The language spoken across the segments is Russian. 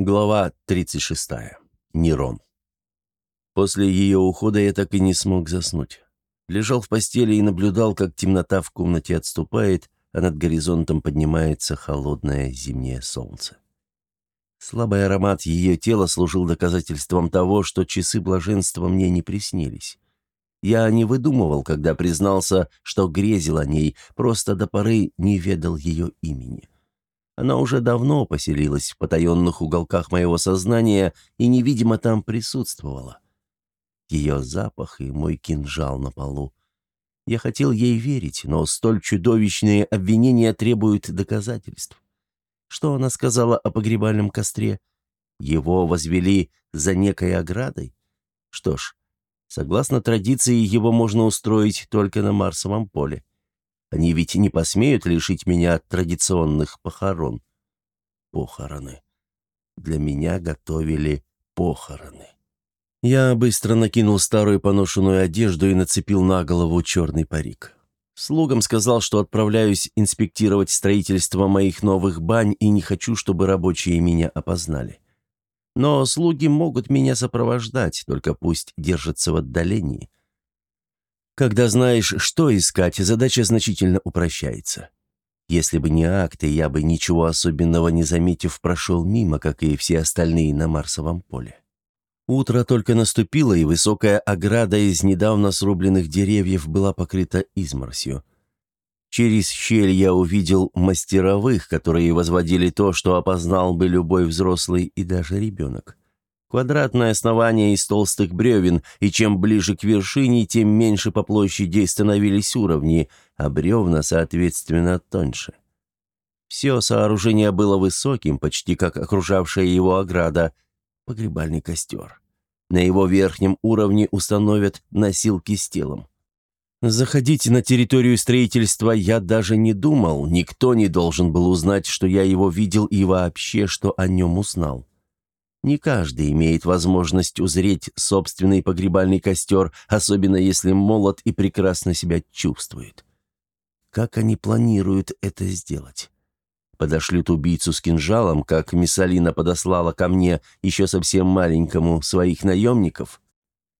Глава 36. Нерон. После ее ухода я так и не смог заснуть. Лежал в постели и наблюдал, как темнота в комнате отступает, а над горизонтом поднимается холодное зимнее солнце. Слабый аромат ее тела служил доказательством того, что часы блаженства мне не приснились. Я не выдумывал, когда признался, что грезил о ней, просто до поры не ведал ее имени. Она уже давно поселилась в потаенных уголках моего сознания и невидимо там присутствовала. Ее запах и мой кинжал на полу. Я хотел ей верить, но столь чудовищные обвинения требуют доказательств. Что она сказала о погребальном костре? Его возвели за некой оградой? Что ж, согласно традиции, его можно устроить только на Марсовом поле. Они ведь не посмеют лишить меня от традиционных похорон. Похороны. Для меня готовили похороны. Я быстро накинул старую поношенную одежду и нацепил на голову черный парик. Слугам сказал, что отправляюсь инспектировать строительство моих новых бань и не хочу, чтобы рабочие меня опознали. Но слуги могут меня сопровождать, только пусть держатся в отдалении. Когда знаешь, что искать, задача значительно упрощается. Если бы не акты, я бы ничего особенного не заметив прошел мимо, как и все остальные на Марсовом поле. Утро только наступило, и высокая ограда из недавно срубленных деревьев была покрыта изморсью. Через щель я увидел мастеровых, которые возводили то, что опознал бы любой взрослый и даже ребенок. Квадратное основание из толстых бревен, и чем ближе к вершине, тем меньше по площади становились уровни, а бревна, соответственно, тоньше. Все сооружение было высоким, почти как окружавшая его ограда, погребальный костер. На его верхнем уровне установят носилки с телом. Заходить на территорию строительства я даже не думал, никто не должен был узнать, что я его видел и вообще, что о нем узнал. Не каждый имеет возможность узреть собственный погребальный костер, особенно если молод и прекрасно себя чувствует. Как они планируют это сделать? Подошлют убийцу с кинжалом, как Миссалина подослала ко мне, еще совсем маленькому, своих наемников?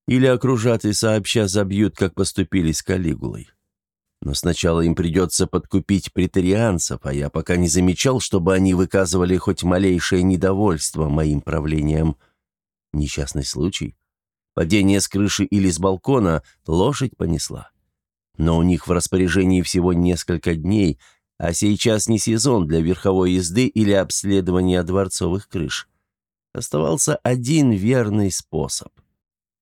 Или окружат и сообща забьют, как поступили с Калигулой? Но сначала им придется подкупить претарианцев, а я пока не замечал, чтобы они выказывали хоть малейшее недовольство моим правлением. Несчастный случай. Падение с крыши или с балкона лошадь понесла. Но у них в распоряжении всего несколько дней, а сейчас не сезон для верховой езды или обследования дворцовых крыш. Оставался один верный способ —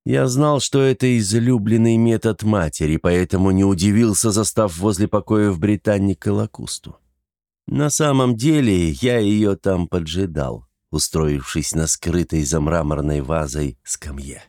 я знал, что это излюбленный метод матери, поэтому не удивился, застав возле покоев британника Лакусту. На самом деле я ее там поджидал, устроившись на скрытой за мраморной вазой скамье.